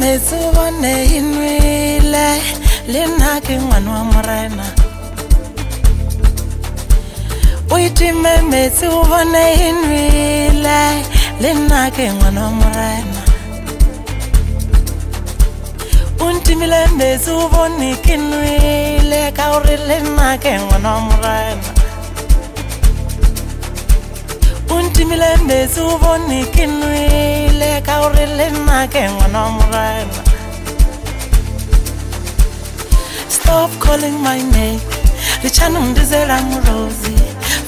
metsi bone e nwele le nna ke ngwana wa morena o itime metsi o bone e le nna ke ngwana wa morena o ntimile metsi o bone ke nwele ka gore le nna ke ngwana wa morena o ntimile metsi o bone ke nwele ka gore le nna ke ngwana wa morena stop calling my name re tšhanongdizela morosi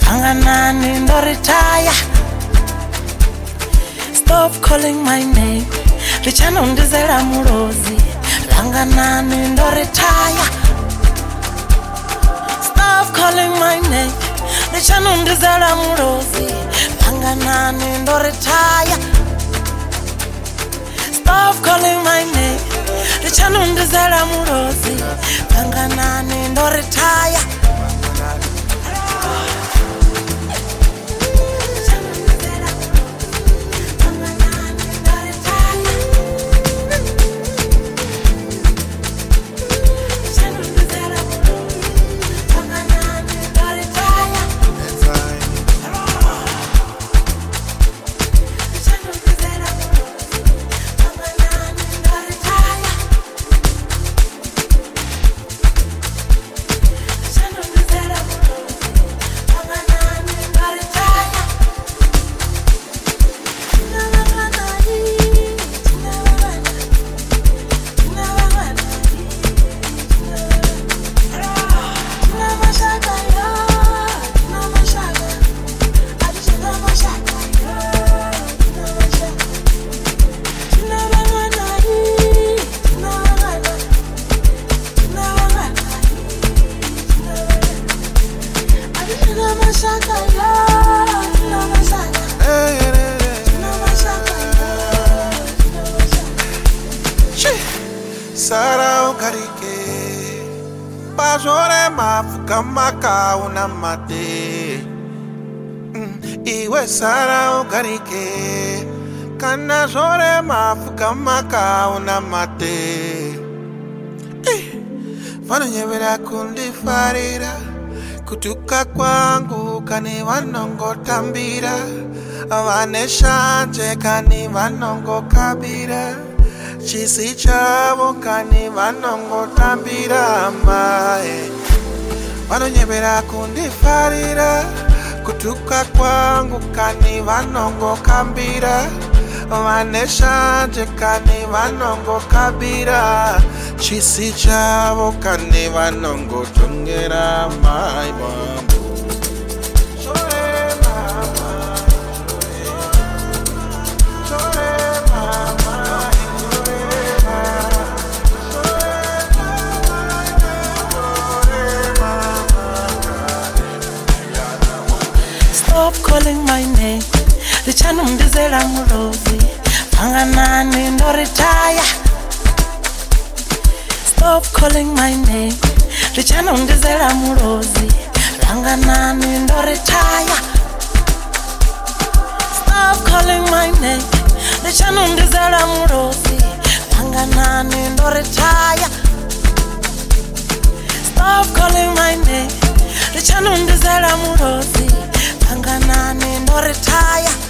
fanganane ndo retaya stop calling my name re tšhanongdizela morosi danganani ndoretaya stof calling my name ndichanondizala murozi danganani ndoretaya stof calling my name ndichanondizala murozi danganani ndoretaya panike kana zvore mafuka makaona mate eh, vanonyevera kundifarira kutuka kwangu kani vanongotambira vane shanje kani vanongokabira chisi chavo kani vanongotambira mae vanonyevera kundifarira kutuka kwangu kani vanongokambira vane shanje kani vanongokabira chisi chavo kani vanongotongera mai vangu stop calling my name lichanumdizela mulozi phanganani ndo retire stop calling my name lichanumdizela mulozi ranganani ndo retire stop calling my name lichanumdizela mulozi phanganani ndo retire stop calling my name lichanumdizela mulozi na neno retire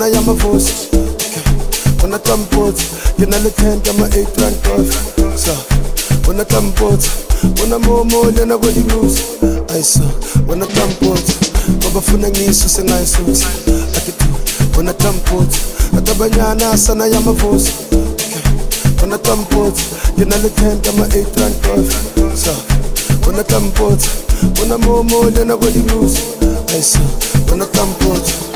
bona ya mavosi bona tamputsa ke na le ten ka ma-eight rand cost so bona tamputsa bona momo le na kwelinyusa ayiso bona tamputsa babafuna ngiso sengayisusa akit bona tamputsa atabanyana sana ya mavosi bona tamputsa ke na le ten ka ma-eight rand cost so bona tamputsa bona momo le na kwelinyusa ayiso bona tamputsa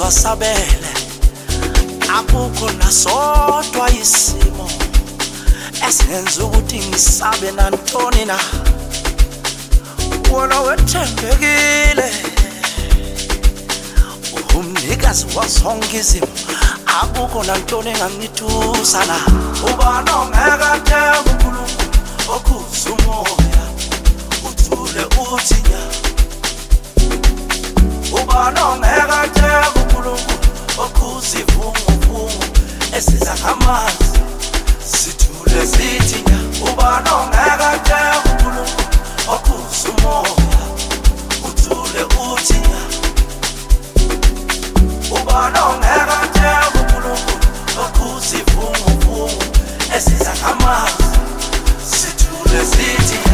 uzwa sabele akukho nasodwa isimo esenza ukuthi ngisabe nantoni na wona wethembekile umnikazi wazonke izimo akukho nantoni engangithusa na ubani ongekateka unkulunkulu okhuza umoya uthule uthi nya ubani ongekateka bakuzi vumuvumu esiza ngamanzi sithule zithi ubana ongakade umulungu wakuze umoya uthule uthi ubana ongakade umulungu wakuzi vumuvumu esiza ngamanzi sithule zithi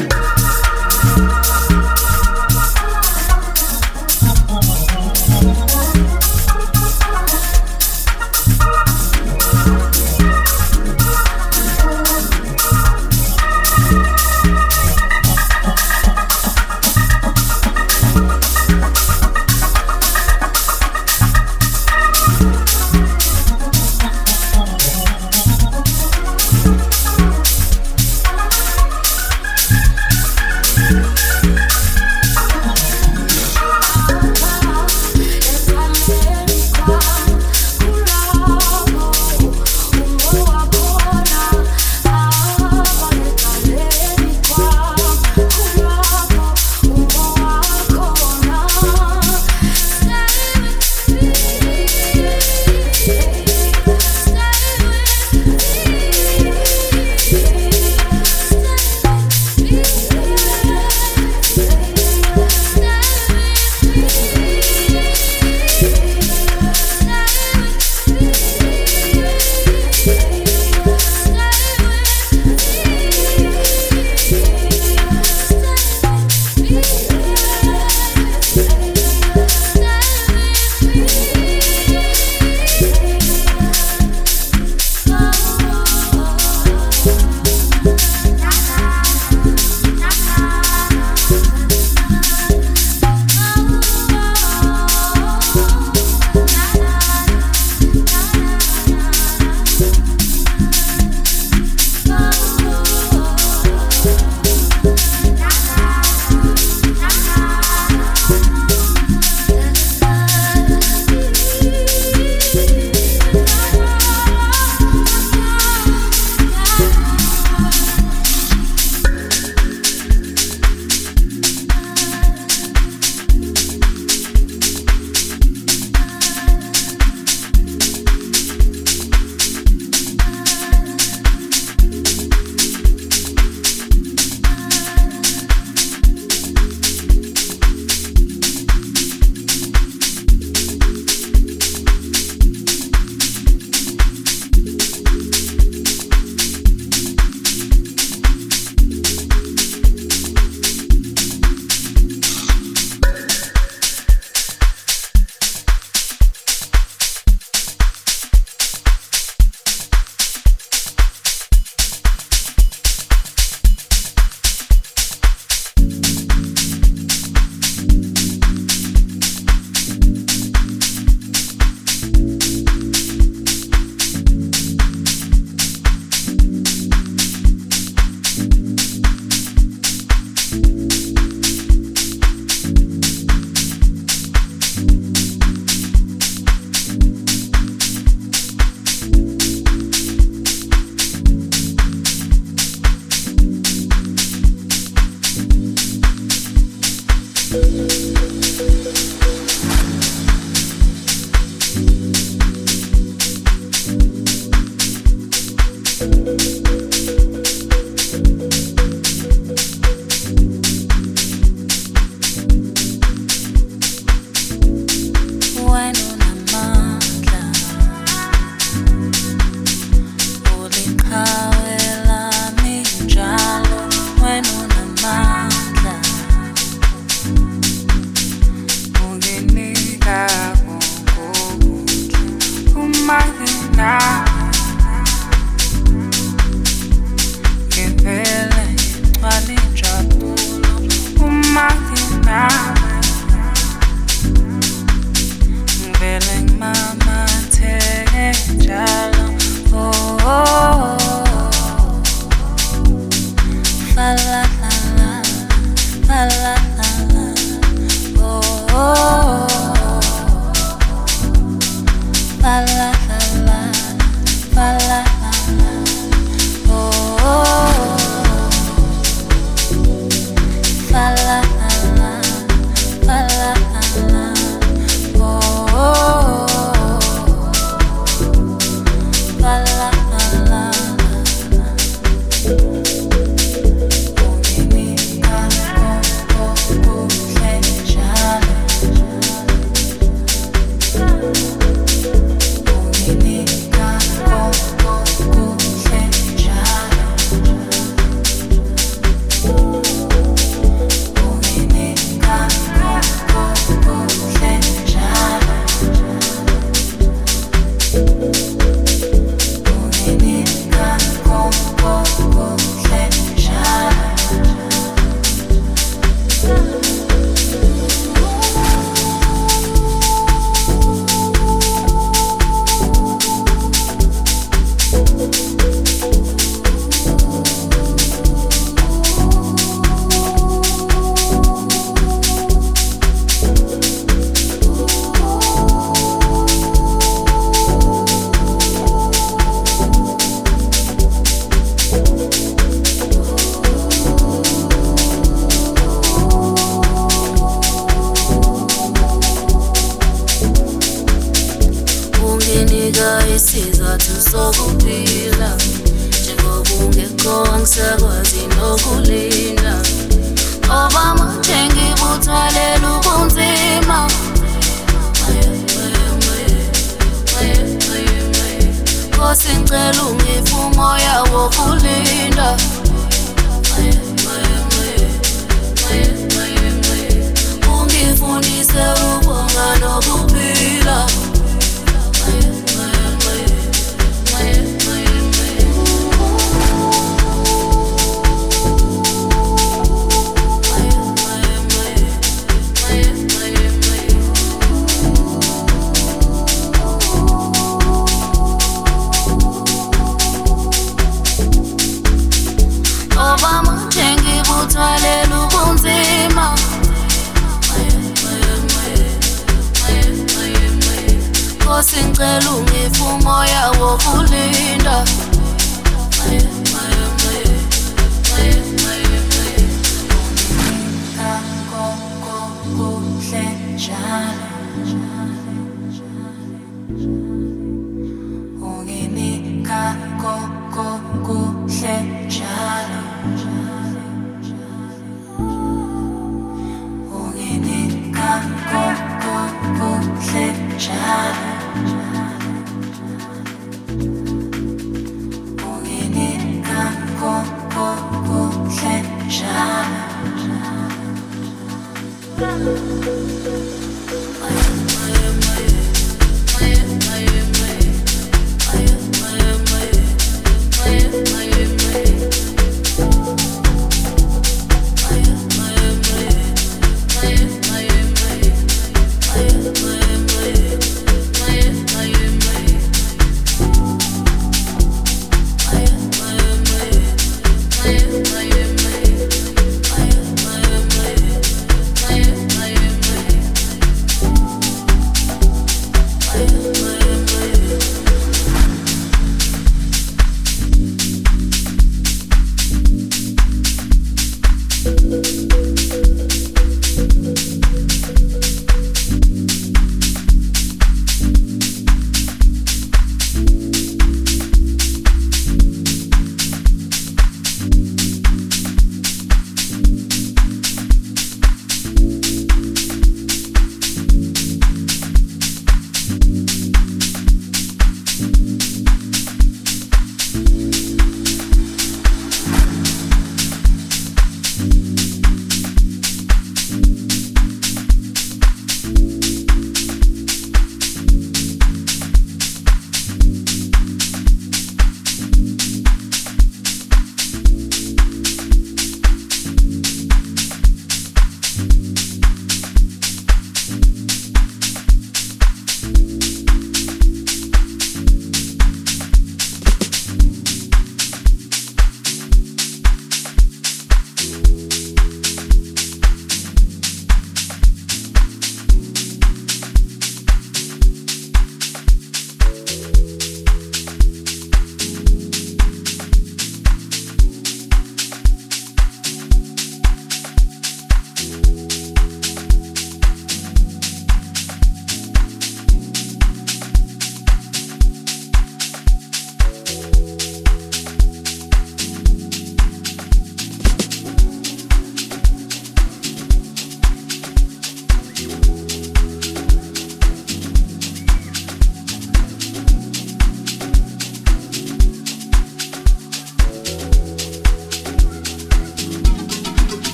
Thank you.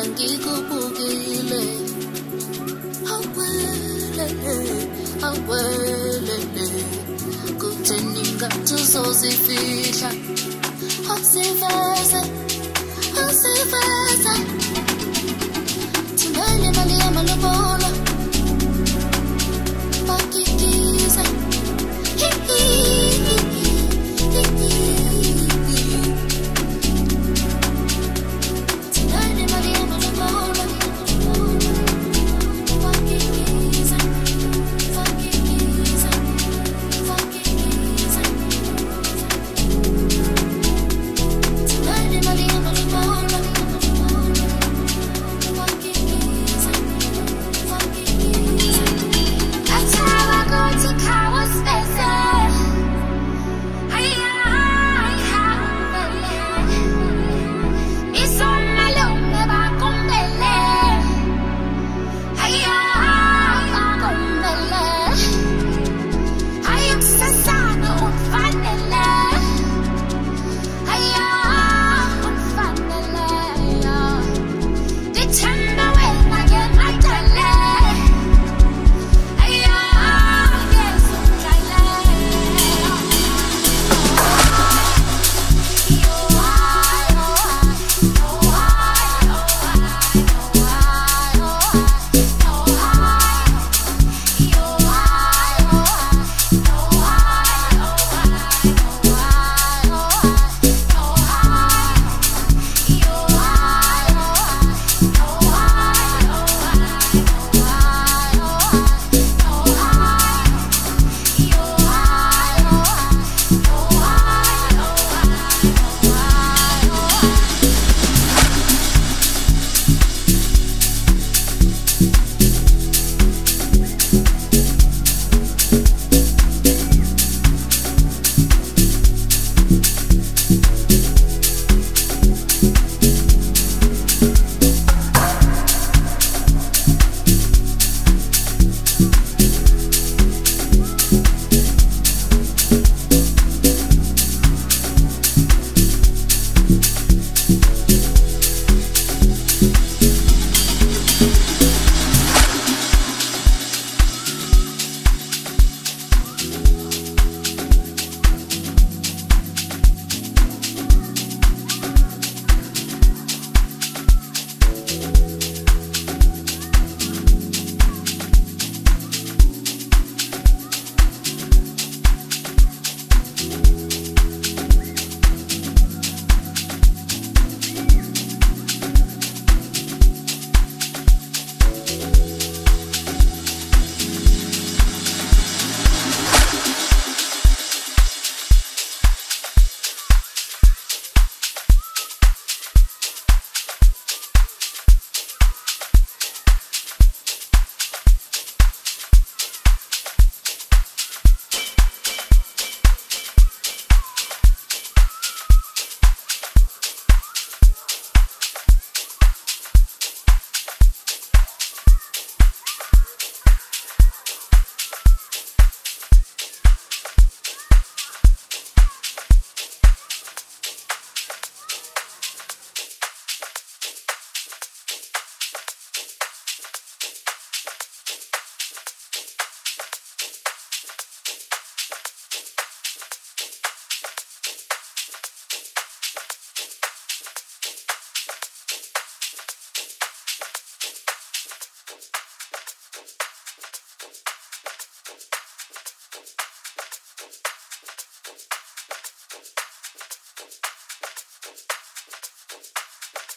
i awelele awelele kutheni ngatuzozifihla asiveze